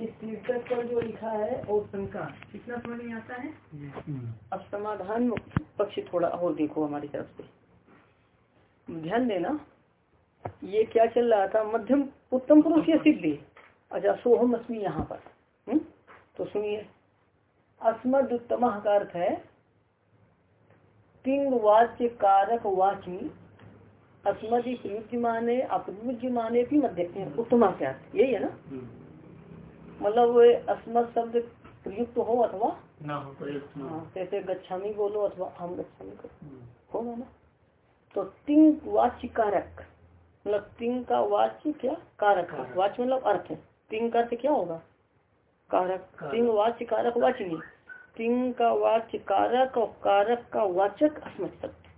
इस शीर्षक पर जो लिखा है और शंका कितना समझ में आता है? अब समाधान पक्ष थोड़ा और देखो हमारी तरफ़ से। ध्यान देना ये क्या चल रहा था? मध्यम उत्तम पुरुष या सिद्धि? अच्छा सोहम अस्मी यहाँ पर। हुँ? हम्म? तो सुनिए। अस्मद उत्तम का अर्थ है तिंग वाच्य कारक वाची अस्मदि प्रयुज्य माने अप्रयुज्य माने भी मध्य उत्तम क्या यही है ना? हम्म। मतलब अस्मत शब्द प्रयुक्त हो अथवा? हाँ जैसे गच्छामी बोलो अथवा हम गच्छामी करो हम्म। होगा ना तो तिंग वाच्य कारक मतलब तिंग का वाच्य क्या? कारक। वाच्य मतलब अर्थ। है तिंग का अर्थ क्या होगा? कारक। तिंग वाच्य कारक वाचनी। तिंग का वाच्य कारक और कारक का वाचक अस्मत शब्द।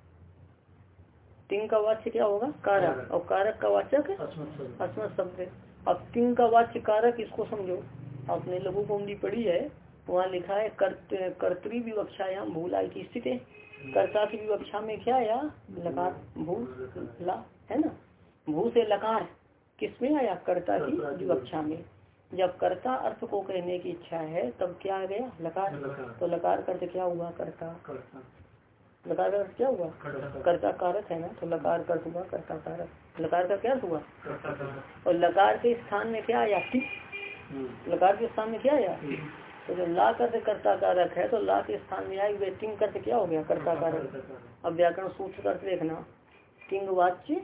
तिंग का वाच्य क्या होगा? कारक। और कारक का वाचक अस्मत शब्द। अब तिंग का वाच्य कारक इसको समझो। आपने लघु कुंडी पढ़ी है वहाँ लिखा है कर्त कर्तरी विवक्षायाम भूला की स्थिति। कर्ता की विवक्षा में क्या आया? लकार भू ला है ना? भू से लकार किसमें आया? कर्ता की विवक्षा में। जब कर्ता अर्थ को कहने की इच्छा है तब क्या आ गया? लकार। तो लकार करते क्या हुआ? कर्ता। लकार का क्या हुआ? कर्ता कारक है ना? तो लकार कर हुआ कर्ता कारक लकार का क्या हुआ? और लकार के स्थान में क्या आया? हम्म। लकार के स्थान में क्या आया? तो जब ला कर कर्ता कारक है तो ला के स्थान में आए हुए टिंग करते क्या हो गया? कर्ता कारक अब व्याकरण सूत्र करते देखना। टिंग वाच्य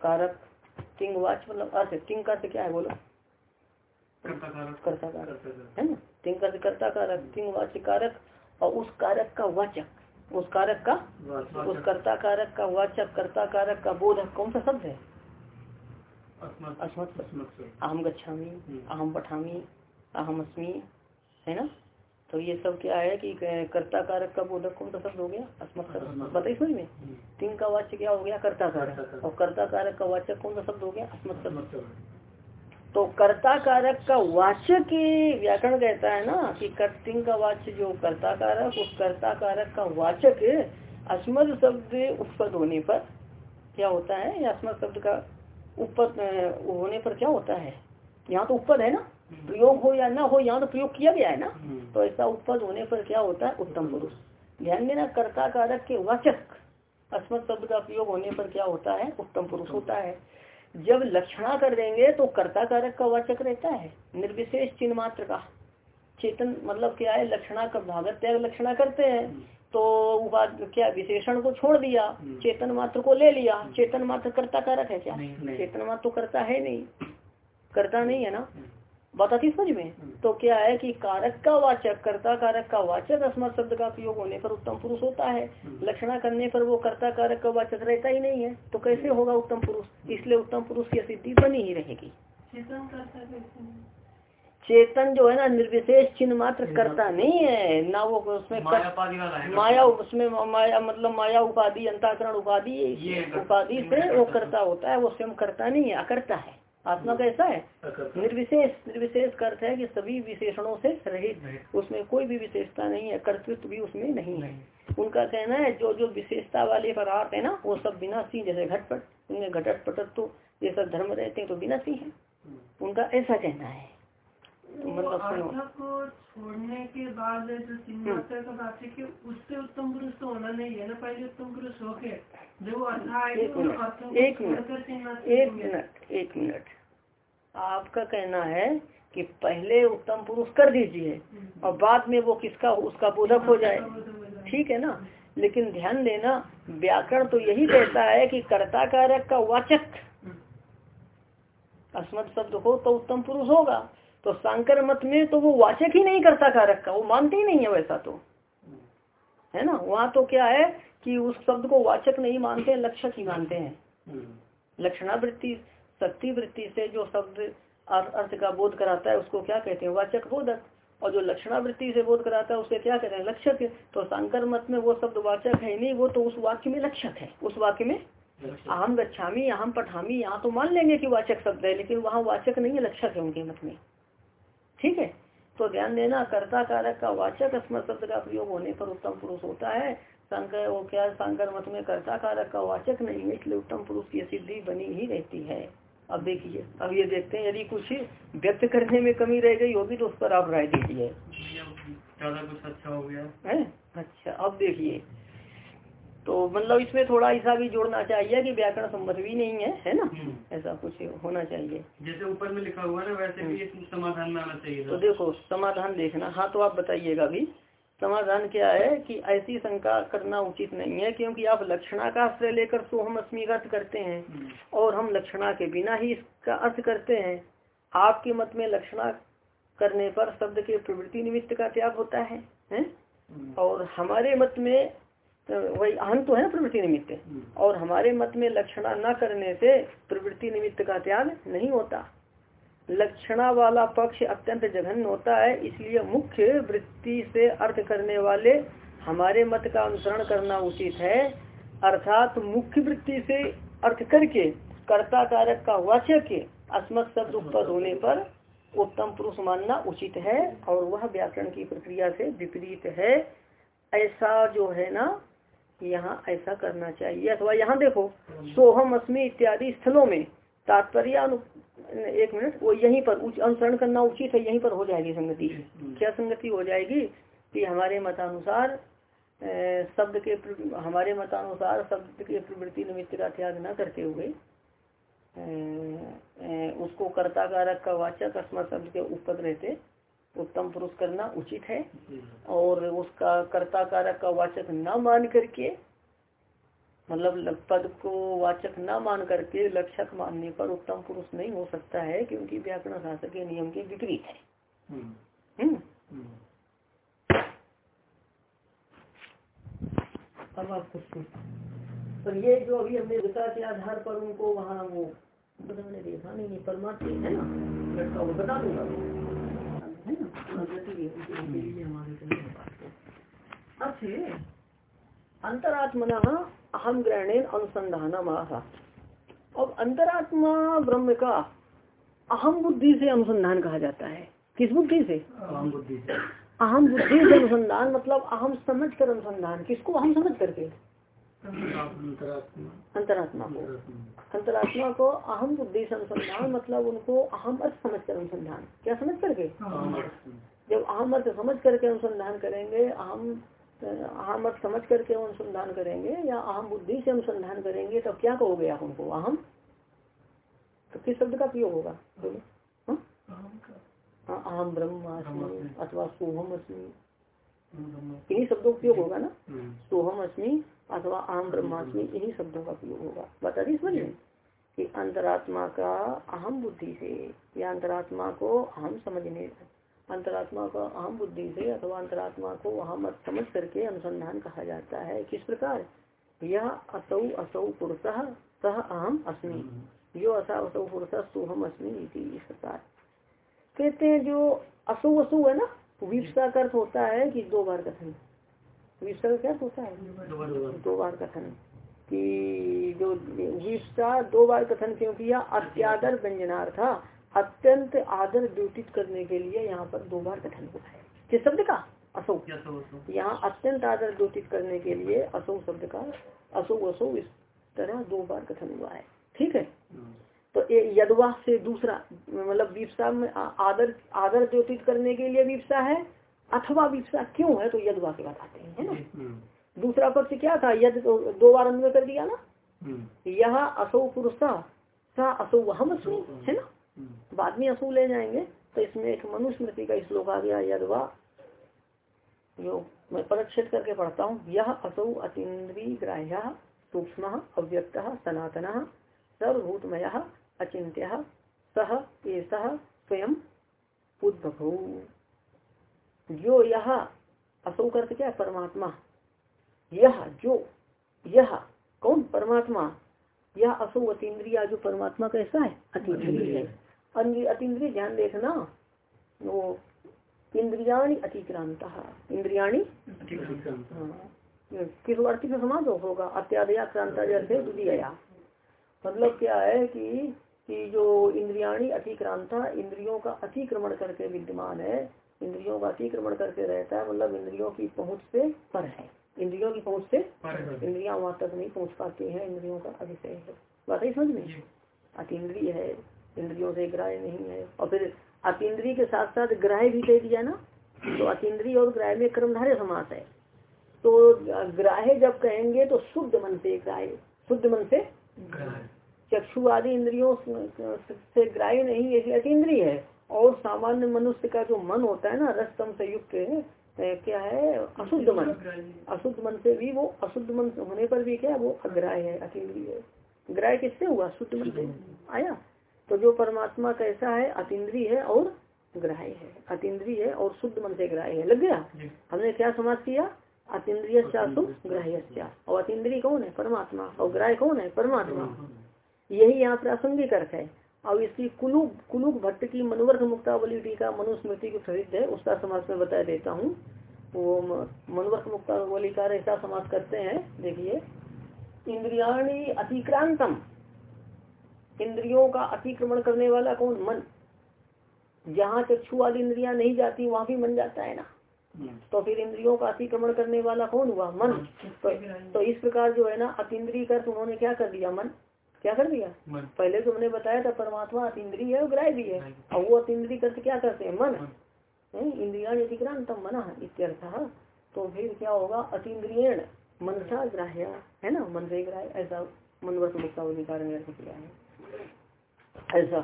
कारक। टिंग वाच्य मतलब अर्थ। टिंग करते क्या है बोलो? कर्ता कारक है ना? टिंग करते कर्ता कारक टिंग वाच्य कारक और उस कारक का वाचक। उस कारक का उस कर्ता कारक का वाचक कर्ता कारक का बोधक कौन सा शब्द है? अहम गच्छामी हम्म। अहम पठामी अहम अस्मी है ना? तो ये सब क्या है कि कर्ता कारक का बोधक कौन सा शब्द हो गया? अस्मत बताइए समझ में। हम्म। तीन का वाच्य क्या हो गया? कर्ता कारक। और कर्ता कारक का वाचक कौन सा शब्द हो गया? अस्मत तो कर्ता कारक का वाच्य वाचक व्याकरण कहता है ना कि कर्तिंग का वाच्य जो कर्ता कारक उस कर्ता कारक का वाचक अस्मद शब्द उत्पद होने पर क्या होता है? या अस्मद शब्द का उपद होने पर क्या होता है? यहाँ तो उपद है ना? प्रयोग हो या ना हो यहाँ तो प्रयोग किया गया है ना? तो ऐसा उपद होने पर क्या होता है? उत्तम पुरुष। ध्यान देना कर्ता कारक के वाचक अस्मद शब्द का प्रयोग होने पर क्या होता है? उत्तम पुरुष होता है। जब लक्षणा कर देंगे तो कर्ता कारक का वाचक रहता है। निर्विशेष चिन्ह मात्र का। चेतन मतलब क्या है? लक्षणा का भागत त्याग लक्षणा करते हैं। तो क्या विशेषण को छोड़ दिया चेतन मात्र को ले लिया। चेतन मात्र कर्ता कारक है क्या? चेतन मात्र तो करता है नहीं। करता नहीं है ना? बात आती समझ में? तो क्या है कि कारक का वाचक कर्ता कारक का वाचक अस्मत शब्द का प्रयोग होने पर उत्तम पुरुष होता है। लक्षणा करने पर वो कर्ता कारक का वाचक रहता ही नहीं है। तो कैसे होगा उत्तम पुरुष? इसलिए उत्तम पुरुष की सिद्धि बनी ही रहेगी। चेतन जो है ना निर्विशेष चिन्ह मात्र करता नहीं है। ना वो उसमें माया उसमें माया मतलब माया उपाधि अंताकरण उपाधि उपाधि से वो करता होता है वो स्वयं करता नहीं है अकर्ता है। आत्मा कैसा है? निर्विशेष निर्विशेष का अर्थ है कि सभी विशेषणों से रहित उसमें कोई भी विशेषता नहीं है कर्तृत्व भी उसमें नहीं है। उनका कहना है जो जो विशेषता वाले पदार्थ है ना वो सब बिना सी जैसे घटपट उनमें घटट पटत तो ये सब धर्म रहते हैं तो विनाशी है। हम्म। उनका ऐसा कहना है। तो मतलब छोड़ने के बाद जो हम्म। का बात है कि उससे उत्तम पुरुष तो होना नहीं है ना पहले उत्तम पुरुष हो के जो एक मिनट एक मिनट एक मिनट आपका कहना है कि पहले उत्तम पुरुष कर दीजिए हम्म। और बाद में वो किसका उसका बोधक हो जाए। ठीक है ना? लेकिन ध्यान देना व्याकरण तो यही कहता है कि कर्ता कारक का वाचक। हम्म। अस्मत शब्द हो तो उत्तम पुरुष होगा। तो शंकर मत में तो वो वाचक ही नहीं करता कारक का वो मानते ही नहीं है वैसा तो। है ना? वहाँ तो क्या है कि उस शब्द को वाचक नहीं मानते हैं लक्षक ही मानते हैं। लक्षणावृत्ति शक्ति वृत्ति से जो शब्द अर्थ का बोध कराता है उसको क्या कहते हैं? वाचक बोधक। और जो लक्षणावृत्ति से बोध कराता है उसे क्या कहते हैं? लक्षक। तो शंकर मत में वो शब्द वाचक है नहीं वो तो उस वाक्य में लक्षक है। उस वाक्य में अहम गच्छामी अहम पठामी यहाँ तो मान लेंगे कि वाचक शब्द है लेकिन वहाँ वाचक नहीं है लक्षक है उनके मत में। ठीक है? तो ध्यान देना कर्ता कारक का वाचक स्मृत शब्द का प्रयोग होने पर उत्तम पुरुष होता है। शंकर वो क्या? शंकर मत में कर्ता कारक का वाचक नहीं है इसलिए उत्तम पुरुष की सिद्धि बनी ही रहती है। अब देखिए अब ये देखते हैं यदि कुछ व्यक्त करने में कमी रह गई होगी तो उस पर आप राय दीजिए। ज़्यादा कुछ अच्छा हो गया। है? अच्छा अब देखिए तो मतलब इसमें थोड़ा ऐसा भी जोड़ना चाहिए कि व्याकरण सम्मत भी नहीं है है ना हम्म। ऐसा कुछ होना चाहिए जैसे ऊपर में लिखा हुआ ना वैसे भी एक समाधान में आना चाहिए तो देखो समाधान देखना हाँ तो आप बताइएगा भी समाधान क्या है कि ऐसी शंका करना उचित नहीं है क्योंकि आप लक्षणा का आश्रय लेकर सोहम अस्मी का अर्थ करते हैं हम्म। और हम लक्षणा के बिना ही इसका अर्थ करते हैं आपके मत में लक्षणा करने पर शब्द के प्रवृत्ति निमित्त का त्याग होता है, हैं? हम्म। और हमारे मत में तो वही अहम तो है ना प्रवृत्ति निमित्त। हम्म। और हमारे मत में लक्षणा न करने से प्रवृत्ति निमित्त का त्याग नहीं होता। लक्षणा वाला पक्ष अत्यंत जघन्य होता है इसलिए मुख्य वृत्ति से अर्थ करने वाले हमारे मत का अनुसरण करना उचित है। अर्थात मुख्य वृत्ति से अर्थ करके कर्ता कारक का वाचक अस्मत शब्द उत्पन्न होने पर उत्तम पुरुष मानना उचित है। और वह व्याकरण की प्रक्रिया से विपरीत है। ऐसा जो है ना यहाँ ऐसा करना चाहिए। अथवा यहाँ देखो, सोहम, अस्मि इत्यादि स्थलों में तात्पर्य एक मिनट, वो यहीं पर अनुसरण करना उचित है, यहीं पर हो जाएगी संगति। क्या संगति हो जाएगी? कि हमारे मतानुसार शब्द के हमारे मतानुसार शब्द के प्रवृत्ति निमित्त का त्याग न करते हुए उसको कर्ता कारक का वाचक, अस्मत शब्द के ऊपर रहते उत्तम पुरुष करना उचित है। और उसका कर्ता कारक का वाचक न मान करके मतलब पद को वाचक न मान करके लक्षक मानने पर उत्तम पुरुष नहीं हो सकता है क्योंकि व्याकरण शास्त्र के नियम के विपरीत है। हम्म। हम्म। हम्म। अब आप कुछ पर ये जो अभी हमने विका के आधार पर उनको वहाँ वो बताने देखा नहीं नहीं परमात्मा है ना? लड़का वो बता दूँगा है ना प्रगति है, उनके- उनके लिए हमारे को नहीं बात है। अच्छा अंतरात्मना अहम ग्रहणेन अनुसंधान अब अंतरात्मा ब्रह्म का अहम बुद्धि से अनुसंधान कहा जाता है। किस बुद्धि से? काम बुद्धि से। अहम बुद्धि से अनुसंधान मतलब अहम समझ कर अनुसंधान। किसको अहम समझ करके? अंतरात्मा। को। अंतरात्मा। को अहम बुद्धि से अनुसंधान मतलब उनको अहम अर्थ समझ कर अनुसंधान। क्या समझ करके? जब अहम अर्थ समझ करके अनुसंधान करेंगे अहम अहम अर्थ समझ करके अनुसंधान करेंगे या अहम बुद्धि से अनुसंधान करेंगे तब क्या कहोगे आप उनको अहम? तो किस शब्द का प्रयोग होगा? हाँ? हाँ, अहम ब्रह्मास्मि अथवा सोहम अस्मि इन्हीं शब्दों का प्रयोग होगा ना? हम्म। सोहम अस्मि अथवा आम ब्रह्मास्मि इन्हीं शब्दों का प्रयोग होगा। बता दी समझ में? कि अंतरात्मा का अहम बुद्धि से या अंतरात्मा को अहम समझने अंतरात्मा का अहम बुद्धि से अथवा अंतरात्मा को अहम समझ करके अनुसंधान कहा जाता है। किस प्रकार? यह असौ असौ पुरुष सह अहम अस्मि। जो असा असौ पुरुष सोहम अस्मि इस प्रकार। कहते हैं जो असो असो है ना विपसा का अर्थ होता है कि दो बार कथन। विपसा का क्या होता है? दो बार कथन। कि जो विपसा दो बार कथन क्यों किया अत्यादर व्यंजनार्थ अत्यंत आदर द्योतित करने के लिए यहाँ पर दो बार कथन हुआ है। किस शब्द का? असो। यहाँ अत्यंत आदर द्योतित करने के लिए असो शब्द का असो असो इस तरह दो बार कथन हुआ है। ठीक है? तो यदवा से दूसरा मतलब विपसा में आदर आदर द्योतित करने के लिए विपसा है अथवा विपसा क्यों है? तो यदवा के बाद आते हैं है ना? दूसरा पक्ष क्या था? यद तो दो बार अन्वय कर दिया ना? यह असो पुरुषा सा असो हम है ना? बाद में असू ले जाएँगे तो इसमें एक मनुस्मृति का श्लोक आ गया यदवा। जो मैं परक्षेद करके पढ़ता हूँ यह असौ अतीन्द्रिय ग्राह्य सूक्ष्म अव्यक्त सनातन सर्वभूतमय अचिंत्य सह एस स्वयं उद्भव। जो यह असौ करते क्या परमात्मा। यह जो यह कौन? परमात्मा। यह असो अतीन्द्रिय जो परमात्मा कैसा है अतीन्द्रिय। है अतीन्द्रिय ध्यान देखना वो इंद्रियाणी अतिक्रांत इंद्रियाणी हाँ। किस वार्तिक में समाज होगा? अत्यादया क्रांता जैसे द्वितीया मतलब क्या है कि कि जो इंद्रियाणी अतिक्रांता इंद्रियों का अतिक्रमण करके विद्यमान है इंद्रियों का अतिक्रमण करके रहता है मतलब इंद्रियों की पहुँच से पर है। इंद्रियों की पहुँच से इंद्रिया वहाँ तक नहीं पहुँच पाती है इंद्रियों का अतिशय है। बात है समझ में? अतीन्द्रिय है। इंद्रियों से ग्राह्य नहीं है। और फिर अतीन्द्रिय के साथ साथ ग्राह्य भी कह दिया ना तो अतीन्द्रिय और ग्राह्य में क्रमधार्य समास है। तो ग्राह्य जब कहेंगे तो शुद्ध मन से ग्राह्य शुद्ध मन से चक्षु आदि इंद्रियों से ग्राह्य नहीं है अतीन्द्रिय है। और सामान्य मनुष्य का जो मन होता है ना रसतम से युक्त क्या है? अशुद्ध मन। अशुद्ध मन से भी वो अशुद्ध मन होने पर भी क्या वो अग्राह्य है अतीन्द्रिय है। ग्राह्य किससे हुआ? शुद्ध मन से। आया? तो जो परमात्मा कैसा है अतिद्री है और ग्राह्य है। अतीन्द्रिय है और शुद्ध मन से ग्राह्य है। लग गया? हमने क्या समाज किया? अतीन्द्रिय। ग्राह्य और अतीन्द्रिय कौन है? परमात्मा। और ग्राह्य कौन है? परमात्मा। यही यहाँ प्रासंगिक अर्थ है। अब इसकी कुलुक कुलुक भट्ट की मनवर्ग मुक्तावली टीका मनुस्मृति की प्रसिद्ध है उसका समाज में बता देता हूँ। वो मनवर्ग मुक्तावली का ऐसा समाज करते हैं देखिए। इंद्रियाणी अतिक्रांतम। इंद्रियों का अतिक्रमण करने वाला कौन? मन। जहाँ चक्षु वाली इंद्रिया नहीं जाती वहाँ भी मन जाता है ना। तो फिर इंद्रियों का अतिक्रमण करने वाला कौन हुआ? मन। तो, तो इस प्रकार जो है ना अतिद्री कर उन्होंने क्या कर दिया? मन। क्या कर दिया? पहले तो हमने बताया था परमात्मा अतिद्री है और ग्राह्य भी है। और वो अतिद्री करते क्या करते हैं? मन। इंद्रिया अधिक्रांतम मना इत्यर्थ। तो फिर क्या होगा? अतिद्रियण मनसा ग्राह्य। है ना? मन से ग्राह्य। ऐसा मनवर्त मुक्ता अधिकार ने किया है। ऐसा।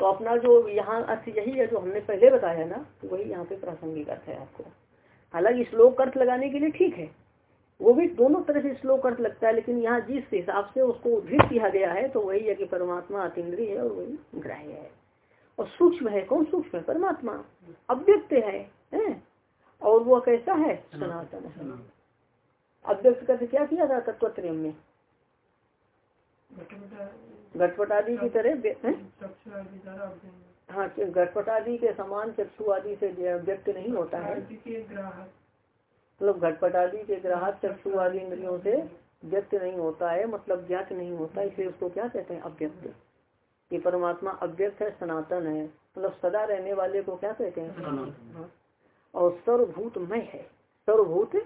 तो अपना जो यहाँ अर्थ यही है जो हमने पहले बताया ना वही यहाँ पे प्रासंगिक अर्थ है आपको। हालाँकि श्लोक अर्थ लगाने के लिए ठीक है। वो भी दोनों तरह से श्लोक अर्थ लगता है लेकिन यहाँ जिस हिसाब से उसको उद्धृत किया गया है तो वही है कि परमात्मा अतिद्री है और वही ग्राह्य है। और सूक्ष्म है कौन सूक्ष्म है? परमात्मा। अव्यक्त है, है? और वो कैसा है? सनातन है। अव्यक्त करके क्या किया था तत्व में? घटपट आदि की तरह हाँ? घटपट आदि के समान चक्षु आदि से व्यक्त नहीं होता है। मतलब घटपट आदि के ग्राहक चक्षु आदि इंद्रियों से व्यक्त नहीं होता है मतलब ज्ञात नहीं होता इसलिए उसको क्या कहते हैं? अव्यक्त। ये परमात्मा अव्यक्त है सनातन है। मतलब सदा रहने वाले को क्या कहते हैं? हाँ। और सर्वभूत मय है। सर्वभूत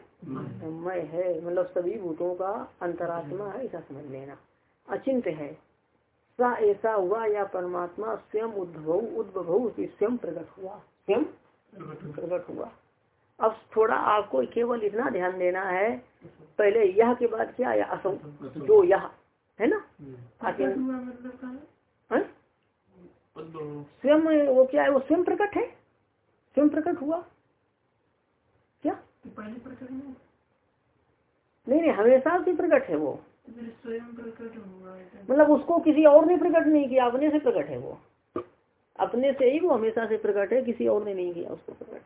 मय है। मतलब सभी भूतों का अंतरात्मा है ऐसा समझ लेना। अचिंत है। सा ऐसा हुआ या परमात्मा स्वयं उद्भव उद्भव स्वयं प्रकट हुआ। स्वयं प्रकट हुआ। अब थोड़ा आपको केवल इतना ध्यान देना है। पहले यह के बाद क्या आया? असो जो यह है ना? स्वयं वो क्या है? वो स्वयं प्रकट है? स्वयं प्रकट हुआ? क्या? नहीं नहीं हमेशा से प्रकट है वो। मतलब उसको किसी और ने प्रकट नहीं किया अपने से प्रकट है वो। अपने से ही वो हमेशा से प्रकट है किसी और ने नहीं किया उसको प्रकट।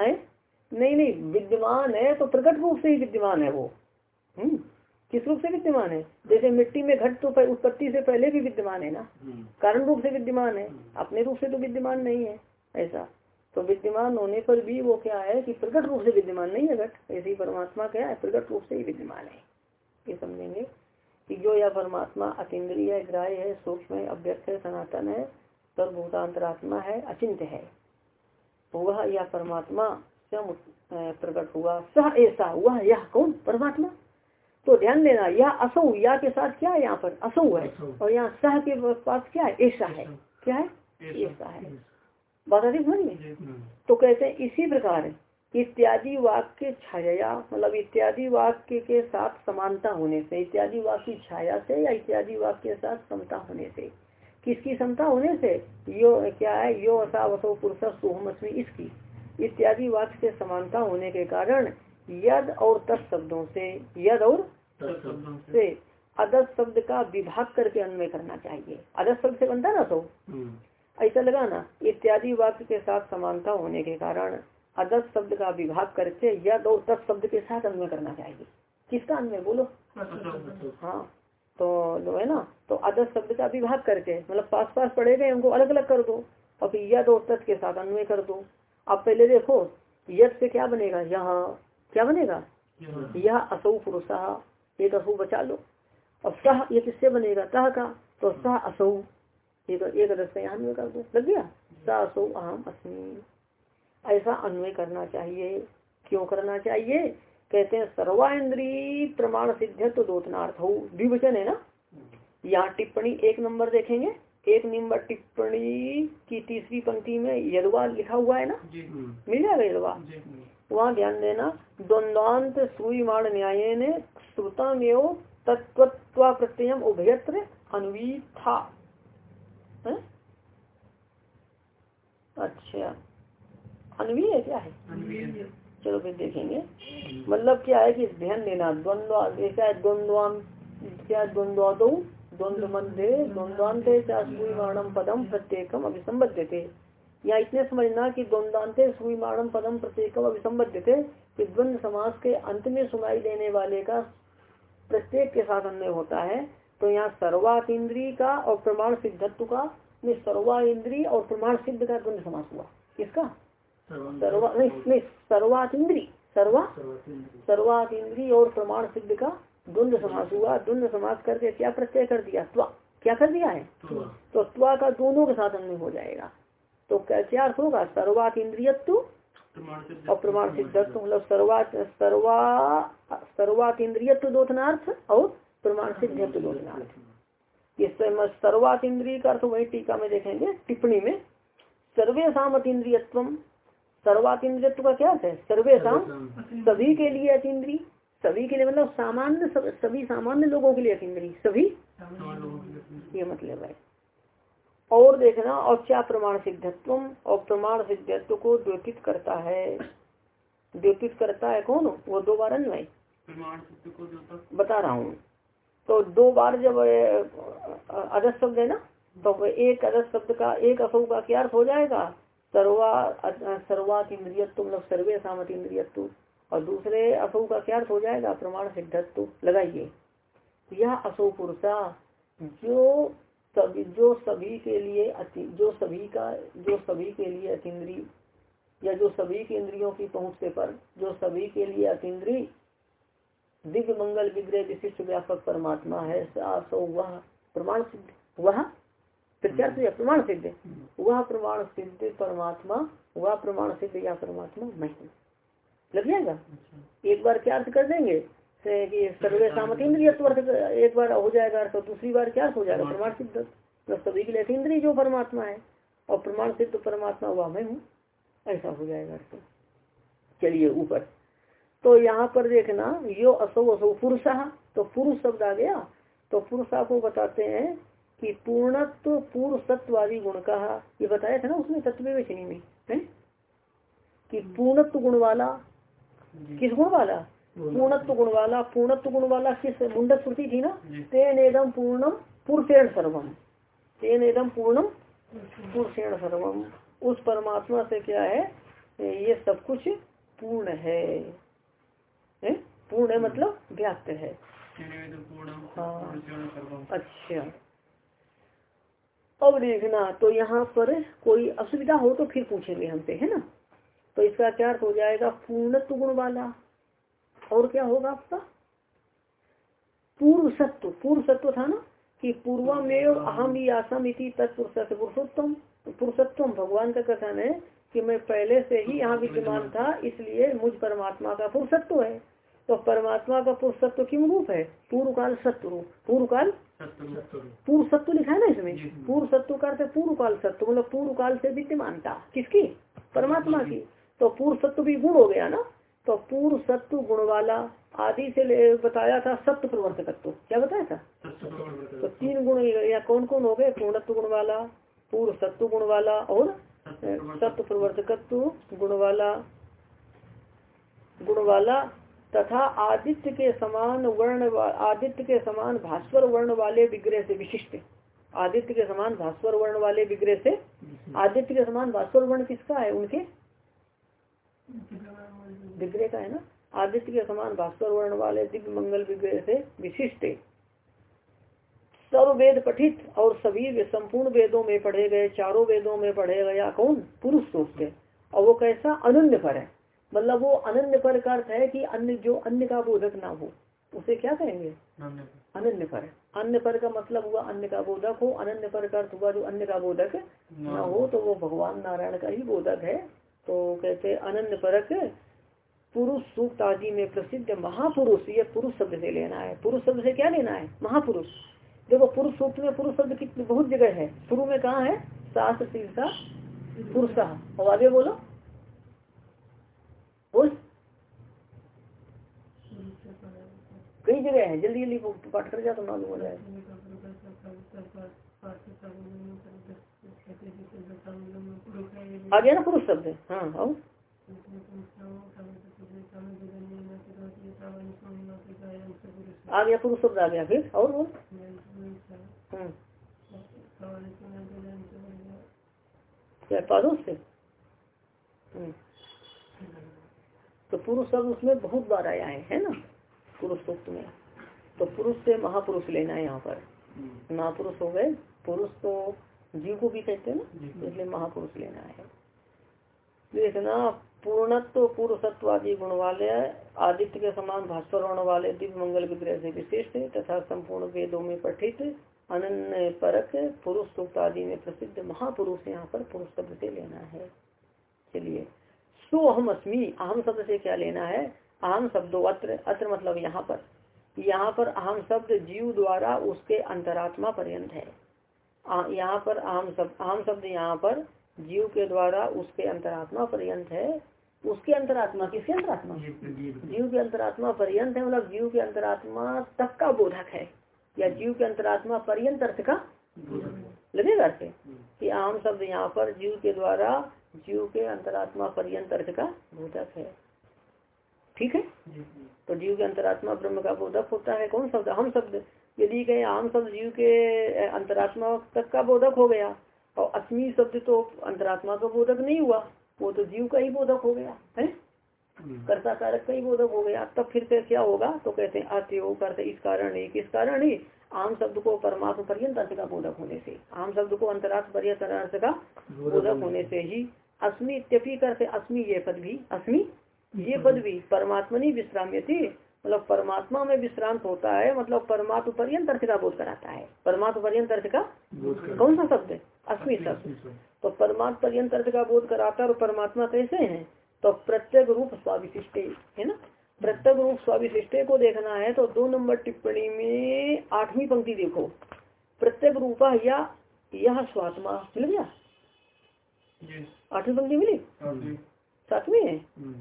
है? नहीं नहीं विद्यमान है तो प्रकट रूप से ही विद्यमान है वो। हम्म किस रूप से विद्यमान है? जैसे मिट्टी में घट तो उत्पत्ति से पहले भी विद्यमान है ना? हम्म। कारण रूप से विद्यमान है। अपने रूप से तो विद्यमान नहीं है ऐसा। तो विद्यमान होने पर भी वो क्या है कि प्रकट रूप से विद्यमान नहीं है घट। ऐसे ही परमात्मा क्या है? प्रकट रूप से ही विद्यमान है। ये समझेंगे कि जो यह परमात्मा अतिद्रिय ग्राह्य है सूक्ष्म है अव्यक्त है सनातन है सर्वभूतांतरात्मा है अचिंत है वह यह परमात्मा स्वयं प्रकट हुआ। सह ऐसा वह यह कौन? परमात्मा। तो ध्यान देना यह असौ या के साथ क्या है यहाँ पर? असौ है। और यहाँ सह के पास क्या है? ऐसा है। क्या है? ऐसा। है। बात आती समझ तो कहते हैं इसी प्रकार इत्यादि वाक्य छाया मतलब इत्यादि वाक्य के साथ समानता होने से इत्यादि वाक्य छाया से या इत्यादि वाक्य के साथ समता होने से किसकी क्षमता होने से? यो क्या है? यो असा वसो पुरुष सोहमस्मी इसकी। इत्यादि वाक्य से समानता होने के कारण यद और तत् शब्दों से यद और से। अदस शब्द का विभाग करके अन्वय करना चाहिए। अदस शब्द से बनता ना तो? हम्म। ऐसा लगा ना इत्यादि वाक्य के साथ समानता होने के कारण अदस शब्द का विभाग करके यद और तत् शब्द के साथ अन्वय करना चाहिए। किसका अन्वय? बोलो। हाँ तो जो है ना? तो अदर शब्द का विभाग करके मतलब पास पास पड़े गए, उनको अलग अलग कर दो। और यद और तत् के साथ अन्वय कर दो। अब पहले देखो, यद से क्या बनेगा? यहाँ। क्या बनेगा? यह असौ पुरुषा, एक असु बचा लो। और सह ये किससे बनेगा? तह का। तो सह असौ। एक एक अदर से यहाँ अन्वय कर दो लग गया? असौ अहम अस्मी। ऐसा अन्वय करना चाहिए। क्यों करना चाहिए? कहते हैं सर्वा इंद्री प्रमाण सिद्ध तो दोतनार्थ हो। द्विवचन है ना? यहाँ टिप्पणी एक नंबर देखेंगे। एक नंबर टिप्पणी की तीसरी पंक्ति में यदवा लिखा हुआ है ना? मिल जाएगा यदवा? वहाँ ध्यान देना द्वंद्वांत सुईमाण न्याय ने श्रुतमेव तत्व प्रत्यय उभयत्र अन्वी था है? अच्छा। अन्वी है क्या? है। चलो फिर देखेंगे। मतलब क्या है कि ध्यान देना द्वंद्व ऐसा है? द्वंद्वान क्या द्वंद्व दो द्वंद्व मध्य द्वंद्वान्ते सुईमाणम पदम प्रत्येकम अभिसंबद्ध थे या इतने समझना कि द्वंद्वान्ते सुईमाणम पदम प्रत्येकम अभिसंबद्ध थे कि द्वंद्व समाज के अंत में सुनाई देने वाले का प्रत्येक के साथ अन्य होता है। तो यहाँ सर्वात इंद्री का और प्रमाण सिद्धत्व का में सर्वा इंद्री और प्रमाण सिद्ध का द्वंद्व समास हुआ। किसका? सर्वा नहीं नहीं सर्वात इंद्री सर्वा? सर्वात इंद्री और प्रमाण सिद्ध का द्वंद्व समास हुआ। द्वंद्व समास करके क्या प्रत्यय कर दिया? त्वा। क्या कर दिया है? तो त्वा का दोनों के साथ अन्य हो जाएगा। तो क्या अर्थ होगा? सर्वात इंद्रियत्व और प्रमाण सिद्धत्व मतलब सर्वात सर्वा सर्वात इंद्रियत्व दोधनार्थ और प्रमाण सिद्धत्व दोधनार्थ इस सर्वात इंद्रिय का अर्थ वही टीका में देखेंगे टिप्पणी में। सर्वे सामत इंद्रियत्व सर्वात इंद्रियत्व का क्या है? सर्वे साम सभी के लिए अतीन्द्री सभी के लिए मतलब सामान्य सभी सामान्य लोगों के लिए अतीन्द्री सभी? ये मतलब है। और देखना और क्या प्रमाण सिद्धत्व और प्रमाण सिद्धत्व को द्योतित करता है। द्योतित करता है कौन? वो दो बार अन्वय। बता रहा हूँ। तो दो बार जब अदस शब्द है ना तो एक अदस शब्द का, एक असो का क्या अर्थ हो जाएगा? सर्वा सर्वात इंद्रियत्व मतलब सर्वे सामत इंद्रियत्व। और दूसरे असो का क्या अर्थ हो जाएगा? प्रमाण सिद्धत्व। लगाइए। यह असो पुरुषा, जो सभी जो सभी के लिए अति, जो सभी का, जो सभी के लिए अतिद्री या जो सभी के इंद्रियों की पहुँच से पर, जो सभी के लिए अतिद्री दिव्य मंगल विग्रह विशिष्ट व्यापक परमात्मा है सो वह प्रमाण सिद्ध। वह प्रत्यार्थ प्रमाण सिद्ध? वह प्रमाण सिद्ध परमात्मा वह प्रमाण सिद्ध या परमात्मा मैं हूँ लग जाएगा? एक बार क्या अर्थ कर देंगे? कि सर्वे सामत इंद्रिय एक बार हो जाएगा अर्थ दूसरी बार क्या हो जाएगा? प्रमाण सिद्ध। तो सभी के लिए इंद्रिय जो परमात्मा है। और प्रमाण सिद्ध परमात्मा वह मैं हूँ। ऐसा हो जाएगा अर्थ। चलिए ऊपर। तो यहाँ पर देखना यो असो असो पुरुष तो पुरुष शब्द आ गया। तो पुरुषा को बताते हैं कि पूर्णत्व पूर्व सत्वादी गुण का ये बताया था ना उसमें तत्व वेचनी में है? कि पूर्णत्व गुण वाला किस गुण वाला? पूर्णत्व गुण वाला पूर्णत्व गुण वाला किस मुंडक श्रुति थी ना? तेन एकदम पूर्णम पुरुषेण सर्वम तेन एकदम पूर्णम पुरुषेण सर्वम उस परमात्मा से क्या है ये सब कुछ पूर्ण है, है? पूर्ण है मतलब व्याप्त है। हाँ। अच्छा। अब देखना तो यहाँ पर कोई असुविधा हो तो फिर पूछेंगे हमसे है ना? तो इसका क्या अर्थ हो जाएगा? पूर्णत्व गुण वाला। और क्या होगा आपका? पूर्व सत्व पूर्व सत्व था ना कि पूर्वमेव अहम ही आसम इति तत्पुरुष पुरुषोत्तम पुरुषोत्तम भगवान का कथन है कि मैं पहले से ही यहाँ विद्यमान। था इसलिए मुझ परमात्मा का पुरुषत्व है। तो परमात्मा का पुरुषत्व किम रूप है? पूर्व काल सत्व रूप। पूर्व काल पूर्व सत्व लिखा है ना इसमें? पूर्व सत्व का अर्थ पूर्व काल सत्व मतलब पूर्व काल से विद्यमानता। किसकी? परमात्मा की। तो पूर्व सत्व भी गुण हो गया ना? तो पूर्व सत्व गुण वाला आदि से बताया था सत्य प्रवर्तकत्व। क्या बताया था? तो तीन गुण या कौन कौन हो गए? पूर्णत्व गुण वाला पूर्व सत्व गुण वाला और सत्य प्रवर्तकत्व गुण वाला गुण वाला तथा आदित्य के समान वर्ण आदित्य के समान भास्वर वर्ण वाले विग्रह से विशिष्ट आदित्य के समान भास्वर वर्ण वाले विग्रह से आदित्य के समान भास्वर वर्ण किसका है? उनके विग्रह का है ना? आदित्य के समान भास्कर वर्ण वाले दिव्य मंगल विग्रह से विशिष्ट सब वेद पठित और सभी संपूर्ण वेदों में पढ़े गए चारों वेदों में पढ़े गया कौन? पुरुष सोचते और वो कैसा? अनन्य पर है। मतलब वो अनन्य पर का अर्थ है कि अन्य जो अन्य का बोधक ना हो उसे क्या कहेंगे? अनन्य पर। अन्य पर का मतलब हुआ अन्य का बोधक हो अनन्य पर का अर्थ हुआ जो अन्य का बोधक न हो तो वो भगवान नारायण का ही बोधक है। तो कहते अनन्य परक पुरुष सूक्त आदि में प्रसिद्ध महापुरुष ये पुरुष शब्द से लेना है। पुरुष शब्द से क्या लेना है? महापुरुष। देखो पुरुष सूक्त में पुरुष शब्द कितनी बहुत जगह है। शुरू में कहा है? सास शीर्षा पुरुष। और आगे बोलो। बोल कई जगह है जल्दी जल्दी पाठ कर जाए तो मालूम हो। जाए आ गया ना पुरुष शब्द? हाँ आओ। आ गया पुरुष शब्द आ गया फिर और बोल हाँ। क्या पादों से? हाँ। तो पुरुष शब्द उसमें बहुत बार आया है है ना? पुरुष सूक्त में। तो पुरुष से महापुरुष लेना है यहाँ पर। महापुरुष हो गए। पुरुष तो जीव को भी कहते हैं ना इसलिए महापुरुष लेना है। देखना पूर्णत्व पुरुषत्व आदि गुण वाले आदित्य के समान भास्कर वाले दिव्य मंगल विग्रह से विशिष्ट तथा संपूर्ण वेदों में पठित अनन्य परक पुरुष सूक्त आदि में प्रसिद्ध महापुरुष यहाँ पर पुरुष शब्द से लेना है। चलिए। सो अहम अस्मी अहम शब्द से क्या लेना है? अहम शब्दों अत्र अत्र मतलब यहाँ पर। यहाँ पर अहम शब्द जीव द्वारा उसके अंतरात्मा पर्यंत है। यहाँ पर अहम शब्द अहम शब्द यहाँ पर जीव के द्वारा उसके अंतरात्मा पर्यंत है। उसके अंतरात्मा किसके अंतरात्मा? जीव के अंतरात्मा पर्यंत है मतलब जीव के अंतरात्मा तक का बोधक है। या जीव के अंतरात्मा पर्यंत अर्थ का लगेगा अर्थ? कि आम शब्द यहाँ पर जीव के द्वारा जीव के अंतरात्मा पर्यंत अर्थ का बोधक है। ठीक है? तो जीव के अंतरात्मा ब्रह्म का बोधक होता है। कौन शब्द? हम शब्द। यदि कहें आम शब्द जीव के अंतरात्मा तक का बोधक हो गया और अस्मी शब्द तो अंतरात्मा का बोधक नहीं हुआ। वो तो जीव का ही बोधक हो गया है। कर्ता कारक का ही बोधक हो गया। तब फिर से क्या होगा? तो कहते हैं अत्योग करते इस कारण ही किस कारण ही आम शब्द को परमात्मा पर्यंत अर्थ का बोधक होने से आम शब्द को अंतरात्म पर्यंत अर्थ का बोधक होने से ही अस्मी इत्यपि करते अस्मी ये पद भी अस्मी ये पद भी परमात्मा विश्राम्य थी मतलब परमात्मा में विश्रांत होता है मतलब परमात्मा पर्यंत अर्थ का बोध कराता है। परमात्मा पर्यंत अर्थ का कौन सा शब्द है? अस्मी शब्द। तो परमात्मा पर्यंत अर्थ का बोध कराता है और परमात्मा कैसे है? तो प्रत्येक रूप स्वाविशिष्ट है ना? प्रत्येक रूप स्वाविशिष्ट को देखना है तो दो नंबर टिप्पणी में आठवीं पंक्ति देखो। प्रत्येक रूपा या यह स्वात्मा मिल गया? आठवीं पंक्ति मिली? सातवीं है? हम्म,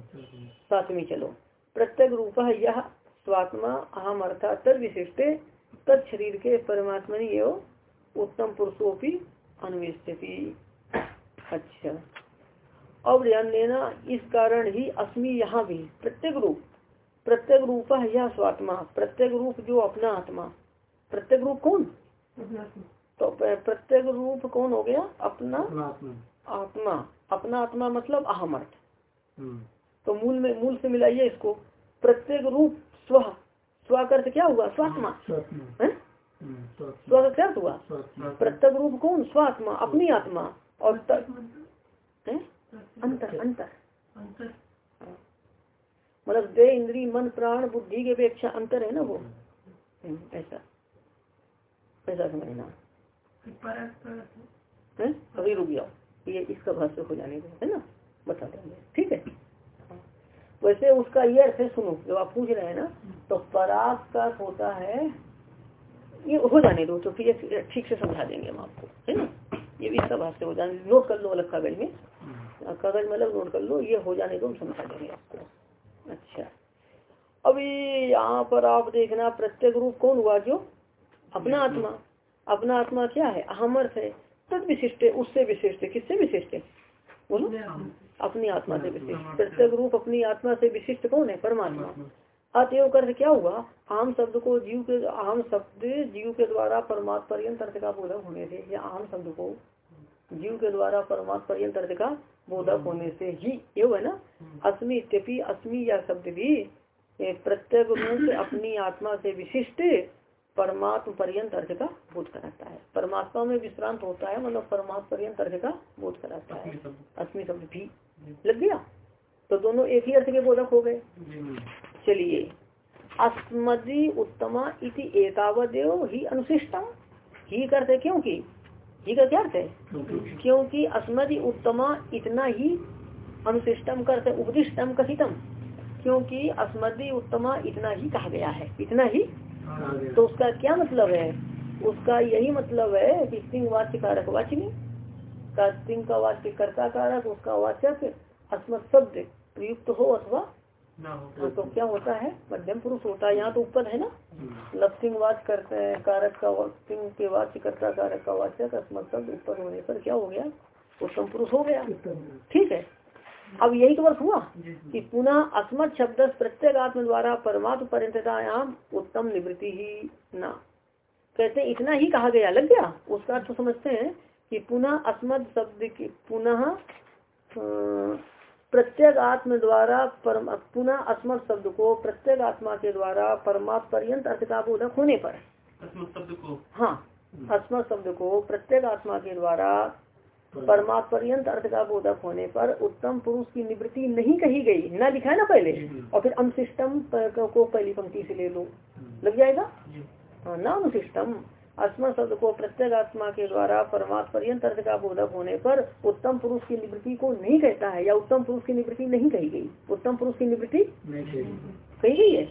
सातवीं। चलो। प्रत्येक रूप यह स्वात्मा अहम अर्थात तद विशिष्ट तद शरीर के परमात्मा एवं उत्तम पुरुषों की अनुस्थिति अच्छा। अब ध्यान देना इस कारण ही अस्मि यहाँ भी प्रत्येक रूप प्रत्येक रूप है यह स्वात्मा प्रत्येक रूप जो अपना आत्मा। प्रत्येक रूप कौन? तो प्रत्येक रूप कौन हो गया? अपना आत्मा। अपना आत्मा मतलब अहम अर्थ हम्म। तो मूल में मूल से मिलाइए इसको। प्रत्येक रूप स्व स्व अर्थ क्या हुआ? स्वात्मा। हम्म, स्व का क्या हुआ? प्रत्येक रूप कौन? स्वात्मा अपनी आत्मा। और अंतर अंतर। हाँ। मतलब दे इंद्री मन प्राण बुद्धि की अपेक्षा अंतर है ना वो? हम्म, ऐसा। ऐसा समझना। अभी रुक जाओ। ये इसका भाष्य हो जाने दो है ना? बता देंगे ठीक है? वैसे उसका ये अर्थ है सुनो जब आप पूछ रहे हैं ना तो पराग का होता है ये हो जाने दो तो फिर ठीक से समझा देंगे हम आपको है ना? ये भी इसका भाष्य हो जाने नोट कर लो अलग कागज़ में। कागज़ में अलग नोट कर लो ये हो जाने दो हम समझा देंगे आपको। अच्छा। अभी यहाँ पर आप देखना प्रत्येक रूप कौन हुआ जो? अपना आत्मा। अपना आत्मा क्या है? अहमर्थ है। तद विशिष्ट उससे विशिष्ट किससे विशिष्ट बोलो। अपनी आत्मा से। विशिष्ट। प्रत्येक रूप अपनी आत्मा से विशिष्ट कौन है? परमात्मा। अतएव कर क्या हुआ? आम शब्द को जीव के आम शब्द जीव के द्वारा परमात्मा पर्यंत अर्थ का बोधक होने से या आम शब्द को जीव के द्वारा परमात्मा पर्यंत अर्थ का बोधक होने से ही ये है ना? अस्मी इत्यपि अस्मी या शब्द भी प्रत्येक रूप अपनी आत्मा से विशिष्ट परमात्म पर्यंत अर्थ का बोध कराता है। परमात्मा में विश्रांत होता है मतलब परमात्मा पर्यंत अर्थ का बोध कराता है। अस्मी शब्द भी। लग गया? तो दोनों एक ही अर्थ के बोधक हो गए? चलिए। अस्मदी उत्तमा इति एतावदेव ही अनुशिष्टम। ही करते क्योंकि? ही का क्या अर्थ है? क्योंकि। अस्मदी उत्तमा इतना ही अनुशिष्टम करते उपदिष्टम कथितम। क्योंकि अस्मदी उत्तमा इतना ही कहा गया है। इतना ही तो उसका क्या मतलब है? उसका यही मतलब है कि सिंह वाच्य कारक वाचनी का सिंह का वाच्य कर्ता कारक उसका वाचक अस्मत शब्द प्रयुक्त हो अथवा हाँ, तो क्या होता है? मध्यम पुरुष होता है यहाँ तो ऊपर है ना? लफ्सिंग वाच करते हैं कारक का सिंह के वाच्य करता कारक का वाचक अस्मत शब्द ऊपर होने पर क्या हो गया? उत्तम पुरुष हो गया। ठीक है? अब यही तो वर्ष हुआ कि पुनः अस्मत शब्द प्रत्येक आत्म द्वारा परमात्म परिणतायाम उत्तम निवृत्ति ही ना। कहते हैं इतना ही कहा गया लग गया? उसका अर्थ समझते हैं कि पुनः अस्मद शब्द की पुनः प्रत्येक आत्म द्वारा परम पुनः अस्मत शब्द को प्रत्येक आत्मा के द्वारा परमात्म पर्यंत अर्थ का बोधक होने पर। शब्द को? हाँ अस्मत शब्द को प्रत्येक आत्मा के द्वारा परमात्म पर्यंत अर्थ का बोधक होने पर उत्तम पुरुष की निवृत्ति नहीं कही गई। ना लिखा है ना पहले? और फिर अनुशिष्टम को पहली पंक्ति से ले लो। लग जाएगा? हाँ, ना अनुशिष्टम। अस्म शब्द को प्रत्येक आत्मा के द्वारा परमात्म पर्यंत अर्थ का बोधक होने पर उत्तम पुरुष की निवृत्ति को नहीं कहता है या उत्तम पुरुष की निवृत्ति नहीं कही गई। उत्तम पुरुष की निवृत्ति कही गई। है?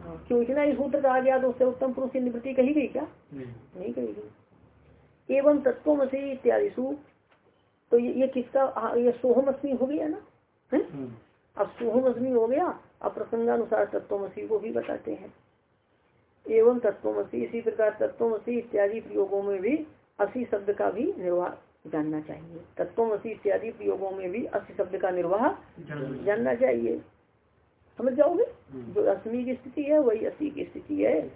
हाँ, क्यों? इतना ही सूत्र कहा गया तो उससे उत्तम पुरुष की निवृत्ति कही गई क्या? नहीं। कही गई। एवं तत्व इत्यादि तो ये, ये किसका ये सोहमअस्मी हो गया ना? है? हम्म। अब सोहमअस्मी हो गया अब प्रसंगानुसार तत्वमसी को भी बताते हैं। एवं तत्वमसी इसी प्रकार तत्वमसी इत्यादि प्रयोगों में भी असी शब्द का भी निर्वाह जानना चाहिए। तत्वमसी इत्यादि प्रयोगों में भी असी शब्द का निर्वाह जानना चाहिए। समझ जाओगे? हम्म। जो अस्मी की स्थिति है वही असी की स्थिति है।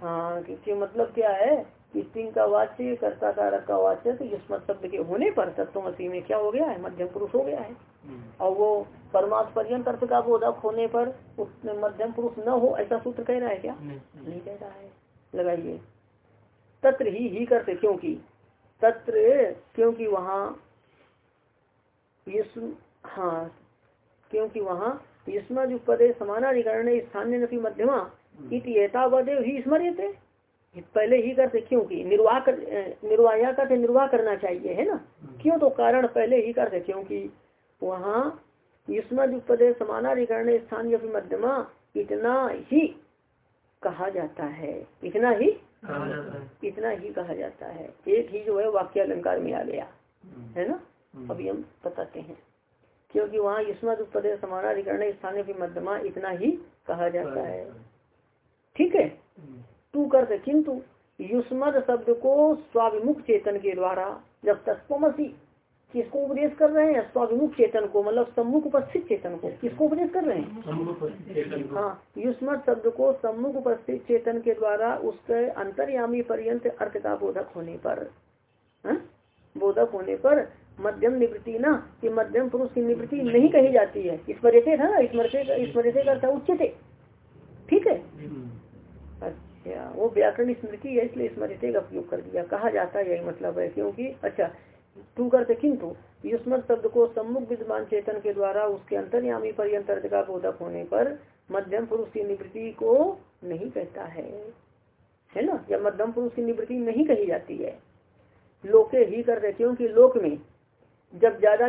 हाँ कि मतलब क्या है? स्त्रीलिंग का वाच्य कर्ता कारक का वाच्य तो युष्मत शब्द के होने पर तत्वमसी में क्या हो गया है? मध्यम पुरुष हो गया है। हम्म। और वो परमात्म पर्यंत अर्थ का बोधक होने पर उसमें मध्यम पुरुष न हो ऐसा सूत्र कह रहा है क्या? नहीं। कह रहा है। लगाइए। तत्र ही ही करते क्योंकि तत्र क्योंकि वहाँ हाँ क्योंकि वहाँ युष्मा जो पदे समानाधिकरण स्थानीय नफी मध्यमा हम्म। इति ही स्मरित पहले ही करते क्योंकि निर्वाह कर निर्वाह करते निर्वाह करना चाहिए है ना? क्यों तो कारण पहले ही करते क्योंकि वहाँ युष्मद समानाधिकरण स्थान या फिर मध्यमा इतना ही कहा जाता है। इतना ही? इतना ही कहा जाता है। एक ही जो है वाक्य अलंकार में आ गया है ना? अभी हम बताते हैं। क्योंकि वहाँ युष्मद उपदेश समानाधिकरण स्थान या फिर मध्यमा इतना ही कहा जाता है। ठीक है? तू करते किंतु युष्मद शब्द को स्वाभिमुख चेतन के द्वारा जब तत्वमसी किसको उपदेश कर रहे हैं? स्वाभिमुख चेतन को मतलब सम्मुख उपस्थित चेतन को। किसको उपदेश कर रहे हैं? हाँ युष्मद शब्द को सम्मुख उपस्थित चेतन के द्वारा उसके अंतर्यामी पर्यंत अर्थ का बोधक होने पर हा? बोधक होने पर मध्यम निवृत्ति ना कि मध्यम पुरुष की निवृत्ति नहीं कही जाती है। स्मृति था ना? स्मृति स्मृति का उच्चते ठीक है अच्छा वो व्याकरण स्मृति है, इसलिए स्मृति का प्रयोग कर दिया। कहा जाता है, यही मतलब है, क्योंकि अच्छा तू करते किंतु, युष्मत शब्द को सम्मुख विद्यमान चेतन के द्वारा उसके अंतर्यामी का बोधक होने पर मध्यम पुरुष की निवृत्ति को नहीं कहता है। है ना? या मध्यम पुरुष की निवृत्ति नहीं कही जाती है। लोके ही करते क्योंकि लोक में जब ज़्यादा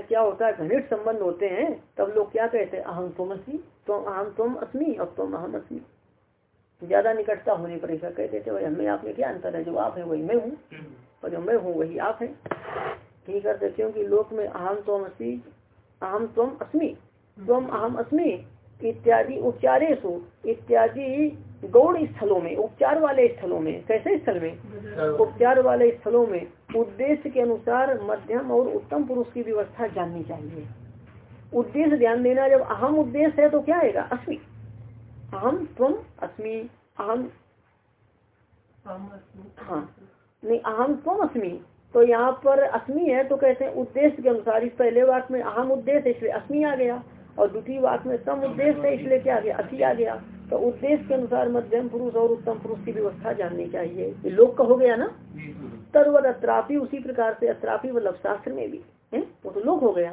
क्या होता है, घनिष्ठ संबंध होते हैं, तब लोग क्या कहते हैं? अहम तुम अस्मी तुम अहम तुम अस्मी और तुम अहम अस्मी ज़्यादा निकटता होने पर ऐसा कह देते भाई हमें आप में क्या अंतर है? जो आप है वही मैं हूँ। और जो मैं हूँ वही आप है। ठीक है क्योंकि लोक में अहम तुम अस्मी अहम तुम अस्मी तुम अहम अस्मी इत्यादि उपचारेशु इत्यादि गौड़ स्थलों में उपचार वाले स्थलों में कैसे स्थल में? उपचार वाले स्थलों में उद्देश्य के अनुसार मध्यम और उत्तम पुरुष की व्यवस्था जाननी चाहिए। उद्देश्य ध्यान देना जब अहम उद्देश्य है तो क्या आएगा? अस्मी। अहम तुम अस्मि अहम हाँ। नहीं अहम तुम अस्मि। तो यहाँ पर अस्मि है तो कहते हैं उद्देश्य के अनुसार इस पहले वाक में अहम उद्देश्य इसलिए अस्मि आ गया। और द्वितीय वाक में सम उद्देश्य है इसलिए क्या आ गया? अति आ गया। तो उद्देश्य के अनुसार मध्यम पुरुष और उत्तम पुरुष की व्यवस्था जाननी चाहिए। ये लोक का हो गया ना? तरवद अत्रापी उसी प्रकार से अत्रापी मतलब शास्त्र में भी है? वो तो लोक हो गया।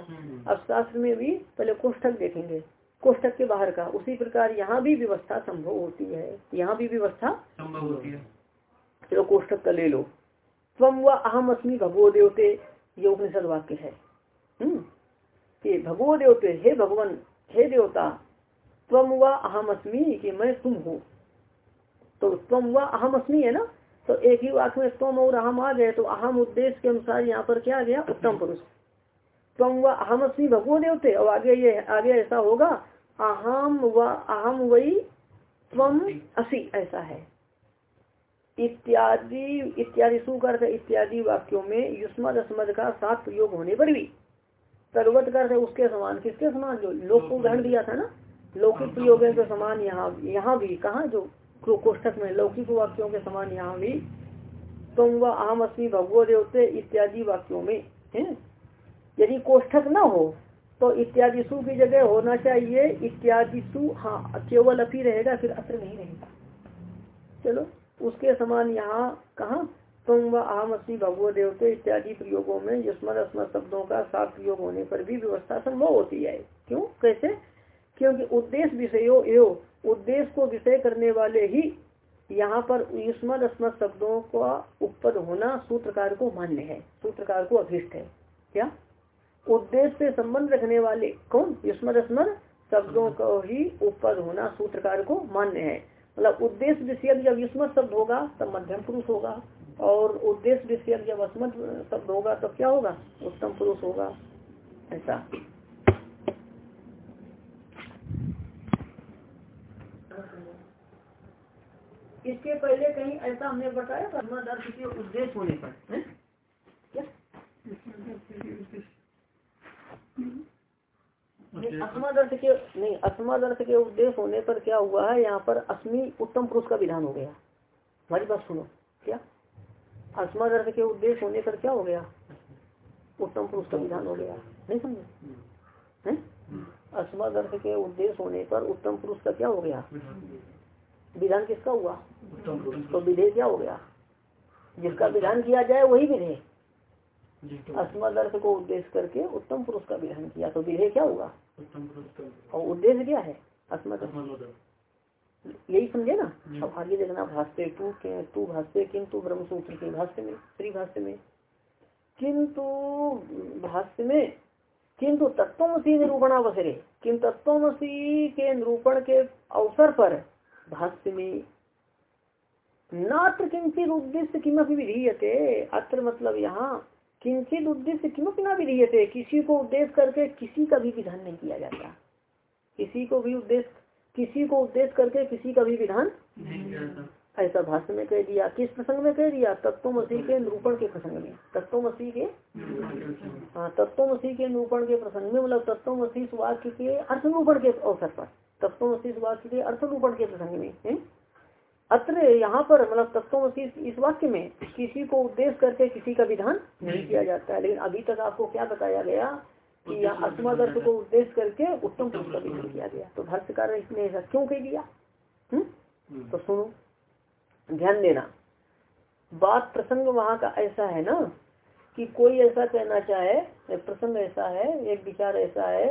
अब शास्त्र में भी पहले कोष्ठक देखेंगे। कोष्ठक के बाहर का। उसी प्रकार यहाँ भी व्यवस्था संभव होती है। यहाँ भी व्यवस्था संभव होती है। चलो कोष्ठक का ले लो। स्वम व अहम अस्मी भगवो देवते ये उपनिषद वाक्य है। हम्म। भगवो देवते हे भगवान हे देवता त्वम व अहम अस्मी कि मैं तुम हूँ। तो त्वम व अहम अस्मी है ना? तो एक ही वाक्य में त्वम और अहम आ गए तो अहम उद्देश्य के अनुसार यहाँ पर क्या आ गया? उत्तम पुरुष। त्वम व अहम अस्मी भगवो देवते और आगे ये आगे ऐसा होगा अहम व अहम वही त्वम असी। ऐसा है। इत्यादि इत्यादि सुकर इत्यादि वाक्यों में युष्मद अस्मद का साथ प्रयोग होने पर भी। सर्वत कर उसके समान किसके समान? जो लोक को उदाहरण दिया था ना? लौकिक प्रयोगों के समान यहाँ यहाँ भी कहा? जो कोष्ठक में लौकिक वाक्यों के समान यहाँ भी। तुम व आम अस्मी भगवो देवते इत्यादि वाक्यों में है? यदि कोष्ठक न हो तो इत्यादि सु की जगह होना चाहिए। इत्यादि सु हाँ केवल अपी रहेगा, फिर अत्र नहीं रहेगा। चलो, उसके समान यहाँ कहा? तुम व आम अस्मी भगवो देवते इत्यादि प्रयोगों में युष्मद अस्मद शब्दों का साथ प्रयोग होने पर भी व्यवस्था संभव होती है। क्यों? कैसे? क्योंकि उद्देश्य विषयों एवं उद्देश्य को विषय करने वाले ही यहाँ पर युष्मद अस्मद शब्दों का उपद होना सूत्रकार को मान्य है, सूत्रकार को अभिष्ट है। क्या? उद्देश्य से संबंध रखने वाले कौन? युष्मद अस्मद शब्दों को ही उपद होना सूत्रकार को मान्य है। मतलब उद्देश्य विषय जब युष्मत शब्द होगा, तब मध्यम पुरुष होगा। और उद्देश्य विषय जब अस्मत शब्द होगा, तब क्या होगा? उत्तम पुरुष होगा। ऐसा। इसके पहले कहीं ऐसा हमने बताया था दर्श के उद्देश्य होने पर, है? क्या? अस्मदर्थ के नहीं अस्मदर्थ के उद्देश्य होने पर क्या हुआ है? यहाँ पर अस्मी उत्तम पुरुष का विधान हो गया। हमारी बात सुनो। क्या? अस्मदर्थ के उद्देश्य होने पर क्या हो गया? उत्तम पुरुष का विधान हो गया। नहीं समझे? अस्मदर्थ के उद्देश्य होने पर उत्तम पुरुष का क्या हो गया? विधान किसका हुआ? तो विधेय क्या हो गया? जिसका विधान किया जाए वही विधेय। अस्मद अर्थ को उद्देश्य करके उत्तम पुरुष का विधान किया। तो विधेय क्या हुआ? और उद्देश्य क्या है? अस्मद यही समझे ना? अब आगे देखना भाष्य तू के तू भाष्य किंतु ब्रह्म सूत्र के भाष्य में श्री भाष्य में। किंतु भाष्य में किंतु तत्वमसी निरूपण अवसरे किन तत्वमसी के निरूपण के अवसर पर भाष्य में नात्र किंचित उद्देश्य किमपि विधीयते। अत्र मतलब यहाँ किंचित उद्देश्य किमपि ना विधीयते किसी को उद्देश्य करके किसी का भी विधान नहीं किया जाता। किसी को भी उद्देश्य किसी को उद्देश्य करके किसी का भी विधान ऐसा भाषण में कह दिया। किस प्रसंग में कह दिया? तत्व मसीह के निरूपण के प्रसंग में। तत्व मसीह के? हाँ तत्व मसीह के निरूपण के प्रसंग में मतलब तत्व मसीह वाक्य के अर्थ निरूपण के अवसर पर। तत्व मसीह वाक्य के अर्थ निरूपण के प्रसंग में है? अत्र यहाँ पर मतलब तत्व इस वाक्य में किसी को उद्देश्य करके किसी का विधान नहीं किया जाता है। लेकिन अभी तक आपको क्या बताया गया कि यहाँ अस्मदर्थ को उद्देश्य करके उत्तम पुरुष का विधान किया गया। तो भाष्यकार इसने ऐसा क्यों कह दिया? हम्म? हम्म। तो सुनो ध्यान देना। बात प्रसंग वहाँ का ऐसा है ना कि कोई ऐसा कहना चाहे प्रसंग ऐसा है एक विचार ऐसा है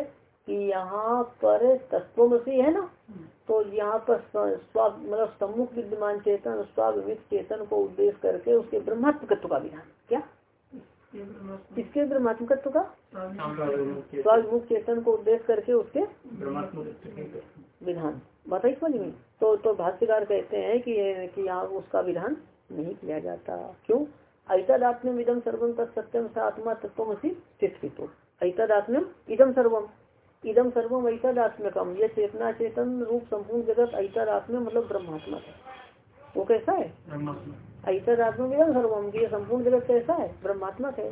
कि यहाँ पर तत्वमसी है ना? तो यहाँ पर मतलब सम्मुख विद्यमान चेतन स्वाभिमित चेतन को उद्देश्य करके उसके ब्रह्मात्मकत्व का विधान। क्या? किसके ब्रह्मात्मकत्व का? स्वाभिमुख चेतन को उद्देश्य करके उसके विधान। बताइए समझ में? तो तो भाष्यकार कहते हैं कि कि यहाँ उसका विधान नहीं किया जाता। क्यों? ऐतदात्म्य विदम सर्वम तत्सत्यम सा आत्मा तत्वमसी स्थित ऐतदात्म्यम इदम सर्वम इदम सर्वम ऐतदात्मकम ये चेतना चेतन रूप संपूर्ण जगत ऐतदात्म मतलब ब्रह्मात्मक है। वो कैसा है? ऐतदात्मक इदम सर्वम ये संपूर्ण जगत कैसा है? ब्रह्मात्मक है।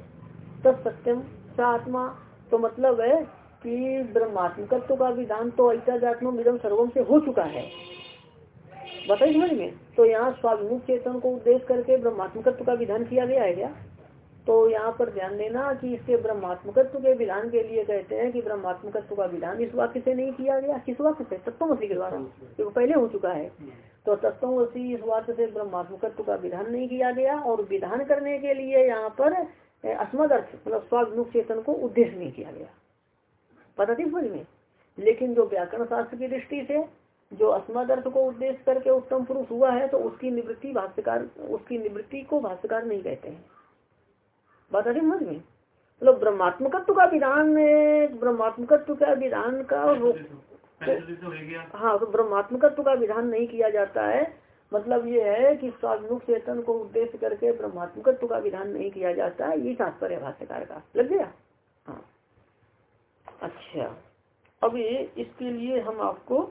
तब सत्यम सा आत्मा तो मतलब है कि ब्रह्मात्मकत्व का विधान तो ऐतदात्म इदम सर्वम से हो चुका है। बताइए समझ में? तो यहाँ स्वाभिमुख चेतन को उद्देश्य करके ब्रह्मात्मकत्व का विधान किया गया है क्या? तो यहाँ पर ध्यान देना कि इसके ब्रह्मात्मकत्व के विधान के लिए कहते हैं कि ब्रह्मात्मकत्व का विधान इस वाक्य से नहीं किया गया। किस वाक्य से? तत्वमसी के द्वारा। जो पहले हो चुका है। तो तत्वमसी इस वाक्य से ब्रह्मात्मकत्व का विधान नहीं किया गया और विधान करने के लिए यहाँ पर अस्मद अर्थ मतलब स्वाभिमुख चेतन को उद्देश्य नहीं किया गया। पता थी समझ में? लेकिन जो व्याकरण शास्त्र की दृष्टि से जो अस्मद अर्थ को उद्देश्य करके उत्तम पुरुष हुआ है तो उसकी निवृत्ति भाष्यकार, उसकी निवृत्ति को भाष्यकार नहीं कहते हैं। बात आती समझ में मतलब ब्रह्मात्मकत्व का विधान ब्रह्मात्मकत्व का विधान का हाँ तो ब्रह्मात्मकत्व का विधान नहीं किया जाता है। मतलब ये है कि स्वाभिमुख चेतन को उद्देश्य करके ब्रह्मात्मकत्व का विधान नहीं किया जाता है। ये तात्पर्य भाष्यकार का। लग गया? हाँ। अच्छा। अभी इसके लिए हम आपको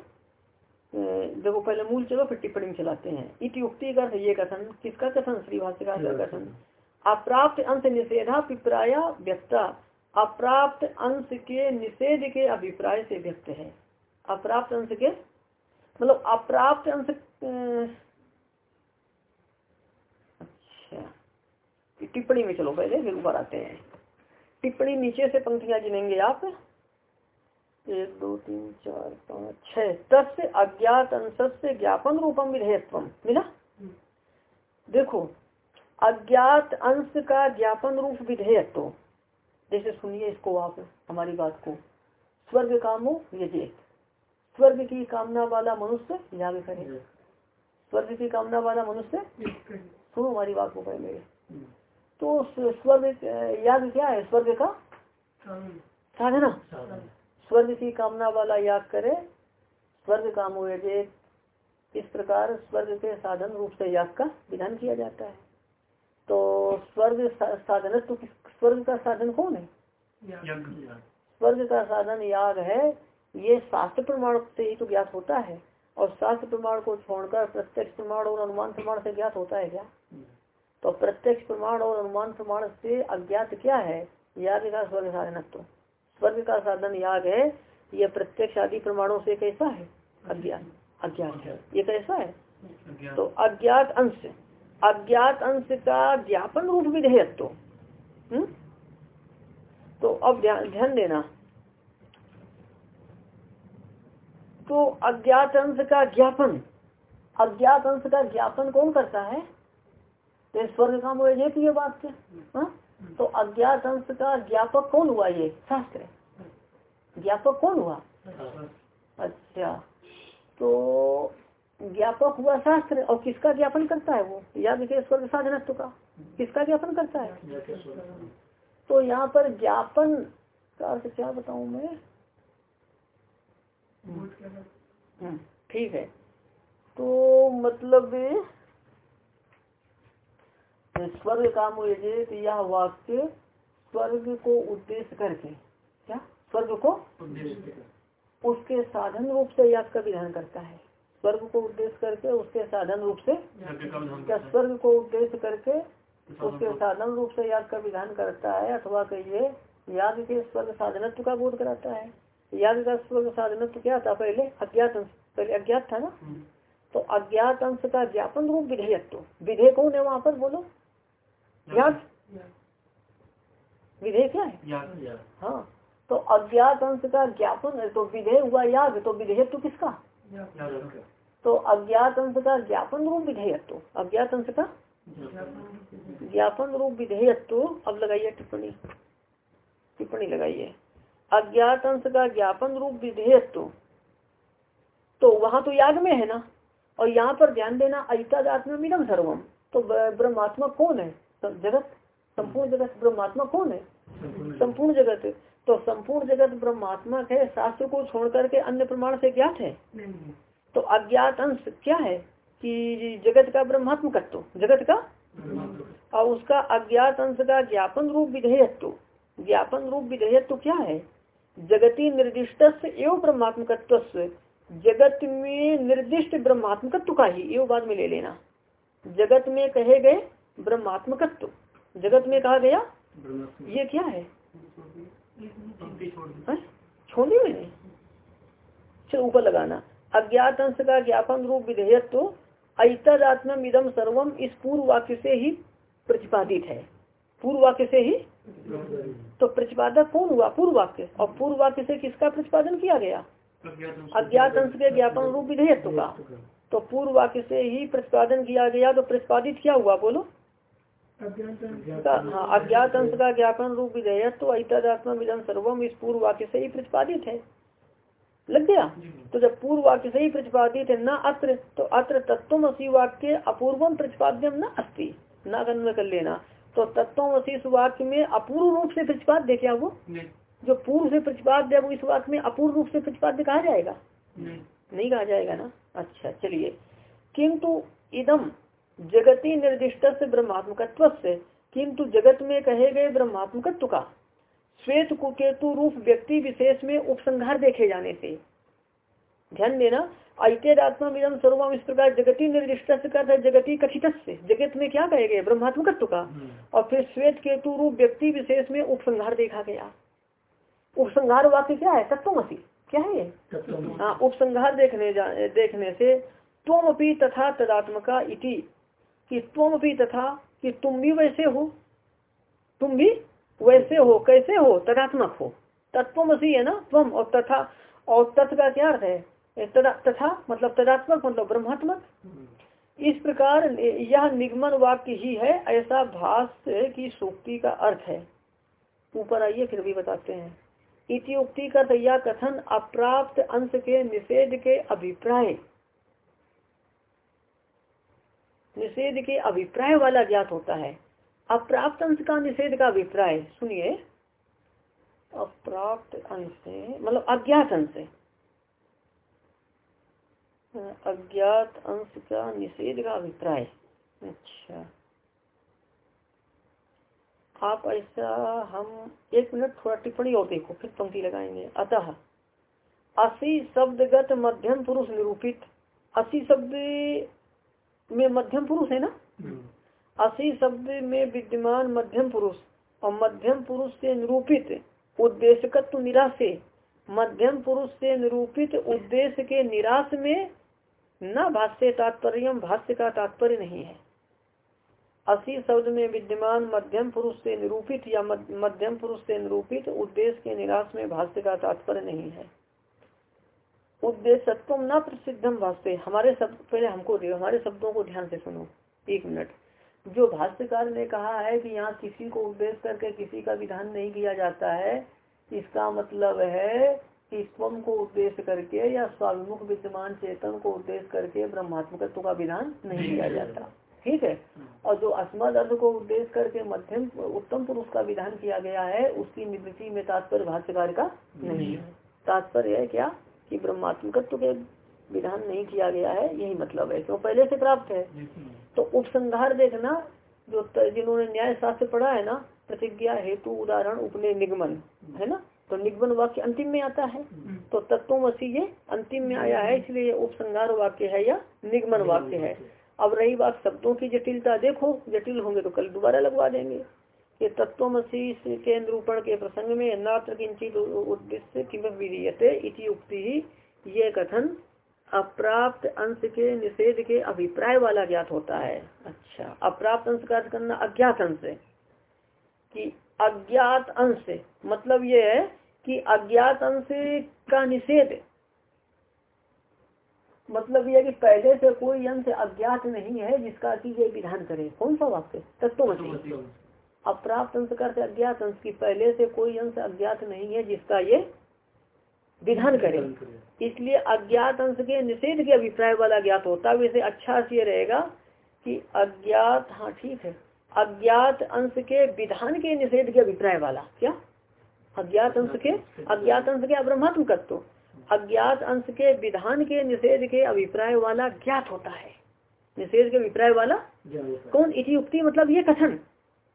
देखो पहले मूल चलो फिर टिप्पणी में चलाते हैं। इति उक्ति का ये कथन किसका कथन? श्री भाष्यकार का कथन। अप्राप्त अंश निषेधा अभिप्राय व्यक्ता। अप्राप्त अंश के निषेध के अभिप्राय से व्यक्त है। अप्राप्त अंश के? मतलब अप्राप्त अंश अच्छा। टिप्पणी में चलो पहले फिर ऊपर आते हैं। टिप्पणी नीचे से पंक्तियाँ गिनेंगे आप। एक दो तीन चार पाँच छह। तस्य अज्ञात अंश से ज्ञापन रूपम विधेयत्व। मिला? देखो अज्ञात अंश का ज्ञापन रूप विधेयत्व जैसे सुनिए इसको आप, हमारी बात को। स्वर्ग कामो यजे स्वर्ग की कामना वाला मनुष्य याग करे स्वर्ग की कामना वाला मनुष्य सुनो हमारी बात को पहले। तो स्वर्ग, याग क्या है? स्वर्ग का साधना। स्वर्ग की कामना वाला याग करे। स्वर्ग काम हुए इस प्रकार स्वर्ग के साधन रूप से याग का विधान किया जाता है। तो स्वर्ग साधन तो स्वर्ग का साधन कौन है? स्वर्ग का साधन याग है ये शास्त्र प्रमाण से ही तो ज्ञात होता है और शास्त्र प्रमाण को छोड़कर प्रत्यक्ष प्रमाण और अनुमान प्रमाण से ज्ञात होता है क्या? तो प्रत्यक्ष प्रमाण और अनुमान प्रमाण से अज्ञात क्या है? याग का स्वर्ग साधनत्व। स्वर्ग का साधन याग है ये प्रत्यक्ष आदि प्रमाणों से कैसा है? अज्ञान अज्ञान है ये कैसा है? तो अज्ञात अंश। अज्ञात अंश का ज्ञापन रूप विधेयत्व। हम्म? तो अब ध्यान देना। तो अज्ञात अंश का ज्ञापन अज्ञात अंश का ज्ञापन कौन करता है? तो स्वर्ग काम हो ये बात से हाँ? तो अज्ञात अंश का ज्ञापक कौन हुआ ये? शास्त्र। ज्ञापक कौन हुआ? अच्छा। तो ज्ञापक हुआ शास्त्र और किसका ज्ञापन करता है वो? या विशेष स्वर्ग साधनत्व का किसका ज्ञापन करता है? तो यहाँ पर ज्ञापन का अर्थ क्या बताऊ मैं? हम्म, ठीक है। तो मतलब स्वर्ग काम तो यह वाक्य स्वर्ग को उद्देश्य करके क्या? स्वर्ग को? उसके साधन रूप से याद का विधान करता है। स्वर्ग को उद्देश्य करके उसके साधन रूप से क्या स्वर्ग को उद्देश्य करके उसके साधन रूप से याद का विधान करता है अथवा कहिए याद के स्वर्ग साधनत्व का बोध कराता है। याद का स्वर्ग साधनत्व क्या था पहले? अज्ञात अंश। पहले अज्ञात था ना? तो अज्ञात अंश का ज्ञापन रूप विधेयत्व। विधेय कौन है वहाँ पर? बोलो। याद? विधेय क्या है? हाँ। तो अज्ञात अंश का ज्ञापन है तो विधेय हुआ याद तो विधेयक तो किसका तो अज्ञात अंश का ज्ञापन रूप विधेयत्व अज्ञात अंश का ज्ञापन रूप विधेयत्व। अब लगाइए टिप्पणी टिप्पणी लगाइए। अज्ञात अंश का ज्ञापन रूप विधेयत्व। तो वहाँ तो याग में है ना? और यहाँ पर ध्यान देना अहितात्म मिलम सर्वम तो ब्रह्मात्मा कौन है? जगत? संपूर्ण जगत ब्रह्मात्मा कौन है? संपूर्ण जगत। तो संपूर्ण जगत ब्रह्मात्मा है शास्त्र को छोड़ करके अन्य प्रमाण से ज्ञात है। तो अज्ञात अंश क्या है कि जगत का ब्रह्मात्मकत्व जगत का? और उसका अज्ञात अंश का ज्ञापन रूप विधेयत्व। ज्ञापन रूप विधेयत्व क्या है? जगती निर्दिष्ट एवं ब्रह्मात्मकत्व जगत में निर्दिष्ट ब्रह्मात्मकत्व का ही एवं बाद में ले लेना। जगत में कहे गए ब्रह्मात्मकत्व। जगत में कहा गया? ये क्या है? छोड़ दी मैंने? चलो ऊपर लगाना। अज्ञात अंश का ज्ञापन रूप विधेयत्व ऐतदात्म इदम सर्वम इस पूर्व वाक्य से ही प्रतिपादित है। पूर्व वाक्य से ही? तो प्रतिपादक कौन हुआ? पूर्व वाक्य और पूर्व वाक्य से किसका प्रतिपादन किया गया? अज्ञात अंश के ज्ञापन रूप विधेयत्व का। तो पूर्व वाक्य से ही प्रतिपादन किया गया तो प्रतिपादित क्या हुआ? बोलो। हाँ अज्ञात अंश का ज्ञापन रूप विधेयक तो ऐतदात्मा विधम सर्वम इस पूर्व वाक्य से ही प्रतिपादित है। लग गया? तो जब पूर्व वाक्य से ही प्रतिपादित है न अत्र तो अत्र तत्व वाक्य अपूर्वम प्रतिपाद्यम न अस्ति। न गन्व कर लेना। तो तत्व वाक्य में अपूर्व रूप से प्रतिपाद्य क्या वो। जो पूर्व से प्रतिपाद प्रतिपाद्य वो इस वाक्य में अपूर्व रूप से प्रतिपाद्य कहा जाएगा? नहीं। नहीं कहा जाएगा ना? अच्छा चलिए। किंतु इदम जगती निर्दिष्ट से ब्रह्मात्मकत्व से किंतु जगत में कहे गए ब्रह्मात्मकत्व का? श्वेत कुकेतु रूप व्यक्ति विशेष में उपसंहार देखे जाने से। ध्यान देना ऐतेदात्मा इदम सर्वम इस प्रकार जगती निर्दिष्ट कहता है जगती कथित जगत में क्या कहे गए? ब्रह्मात्मकत्व का। और फिर श्वेत केतु रूप व्यक्ति विशेष में उपसंहार देखा गया। उपसंहार वाक्य क्या है? तत्वमसी। क्या है ये? हाँ उपसंहार देखने जा देखने से त्वमपि तथा तदात्मका इति। कि त्वमपि तथा कि तुम भी वैसे हो। तुम भी वैसे हो कैसे हो? तदात्मक हो। तत्व है ना? त्वम। और तथा और तत् का क्या अर्थ है? तथा मतलब तदात्मक मतलब ब्रह्मात्मक। इस प्रकार यह निगमन वाक्य ही है ऐसा भाष की सूक्ति का अर्थ है। ऊपर आइए फिर भी बताते हैं। इति उक्ति का तैया कथन अप्राप्त अंश के निषेध के अभिप्राय। निषेध के अभिप्राय वाला ज्ञात होता है। अप्राप्त अंश का निषेध का अभिप्राय सुनिए। अप्राप्त अंश मतलब अज्ञात अंश अज्ञात अंश का निषेध का अभिप्राय अच्छा। आप ऐसा, हम एक मिनट थोड़ा टिप्पणी और देखो, फिर पंक्ति लगाएँगे। अतः, असी शब्दगत मध्यम पुरुष निरूपित। असी शब्द में मध्यम पुरुष है ना? असी शब्द में विद्यमान मध्यम पुरुष और मध्यम पुरुष से निरूपित उद्देश्यकत्व निराश मध्यम पुरुष से निरूपित उद्देश्य के निराश में न भाष्य तात्पर्य, भाष्य का तात्पर्य नहीं है। असी शब्द में विद्यमान मध्यम पुरुष से निरूपित या मध्यम पुरुष से निरूपित उद्देश्य के निराश में भाष्य का तात्पर्य नहीं है। उद्देश्यत्व न प्रसिद्धम भाष्य। हमारे शब्द, पहले हमको हमारे शब्दों को ध्यान से सुनो। एक मिनट। जो भाष्यकार ने कहा है कि यहाँ किसी को उपदेश करके किसी का विधान नहीं किया जाता है इसका मतलब है कि स्वम को उद्देश्य करके या स्वाभिमुख विद्यमान चेतन को उद्देश्य करके ब्रह्मात्मकत्व का विधान नहीं किया जाता। ठीक है? और जो अस्मद अर्थ को उद्देश्य करके मध्यम उत्तम पुरुष का विधान किया गया है उसकी निवृत्ति में तात्पर्य भाष्यकार का नहीं है। तात्पर्य है क्या? कि ब्रह्मात्मकत्व के विधान नहीं किया गया है यही मतलब है क्यों? पहले से प्राप्त है। तो उपसंहार देखना जो जिन्होंने न्याय शास्त्र पढ़ा है ना प्रतिज्ञा हेतु उदाहरण उपनय निगमन है ना? तो निगमन वाक्य अंतिम में आता है। तो तत्वमसी ये अंतिम में आया है इसलिए ये उपसंहार वाक्य है या निगमन वाक्य है। अब रही बात शब्दों की जटिलता देखो जटिल होंगे तो कल दोबारा लगवा देंगे। ये तत्व तत्वमसी के निरूपण के प्रसंग में नात्र किंचित उद्देश्य किमक विधीयते इति उक्ति ही ये कथन अप्राप्त अंश के निषेध के अभिप्राय वाला ज्ञात होता है। अच्छा अप्राप्त अंश का करना अज्ञात अंश कि अज्ञात अंश मतलब ये है कि अज्ञात अंश का निषेध। मतलब यह कि पहले से कोई अंश अज्ञात नहीं है जिसका कि ये विधान करे। कौन सा वाक्य? तत्व अप्राप्त अंश का अज्ञात अंश की पहले से कोई अंश अज्ञात नहीं है जिसका ये विधान करे। इसलिए अज्ञात अंश के निषेध के अभिप्राय वाला ज्ञात होता है वैसे अच्छा से रहेगा कि अज्ञात हाँ ठीक है। अज्ञात अंश के विधान के निषेध के अभिप्राय वाला क्या? अज्ञात अंश के अज्ञात अंश के। अब्रह्मात्म तत्व। अज्ञात अंश के विधान के निषेध के अभिप्राय वाला ज्ञात होता है। निषेध के अभिप्राय वाला? कौन? इति उक्ति मतलब ये कथन।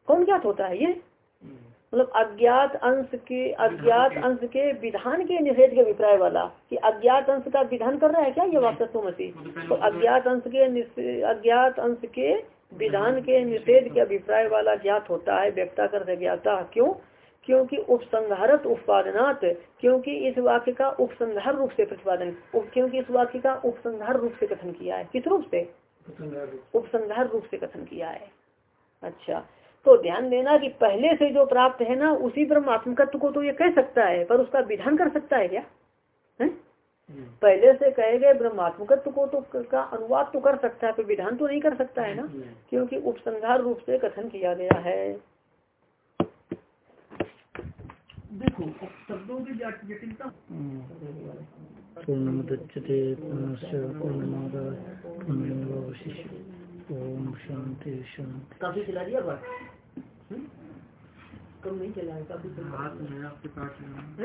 कौन ज्ञात होता है ये? मतलब अज्ञात अंश के अज्ञात अंश के विधान के निषेध के अभिप्राय वाला। कि अज्ञात अंश का विधान कर रहा है क्या ये वास्तव मसी तो अज्ञात अंश के अज्ञात अंश के विधान के निषेध के अभिप्राय वाला ज्ञात होता है व्यक्ता कर ज्ञाता क्यों? क्योंकि उपसंहारत उत्पादनात् क्योंकि इस वाक्य का उपसंहार रूप से प्रतिपादन क्योंकि इस वाक्य का उपसंहार रूप से कथन किया है। किस रूप से। उपसंहार रूप से कथन किया है। अच्छा तो ध्यान देना कि पहले से जो प्राप्त है ना उसी ब्रह्मात्मकत्व को तो ये कह सकता है पर उसका विधान कर सकता है क्या? है? पहले से कहे गए ब्रह्मात्मकत्व को तो का अनुवाद तो कर सकता है पर विधान तो नहीं कर सकता है ना क्योंकि उपसंहार रूप से कथन किया गया है। देखो शब्दों की जटिलता पूर्णमुदच्यते पूर्णस्य पूर्णमादाय पूर्णमेवावशिष्यते ओम शांति शांति। काफ़ी चला दिया कम नहीं चला है। काफ़ी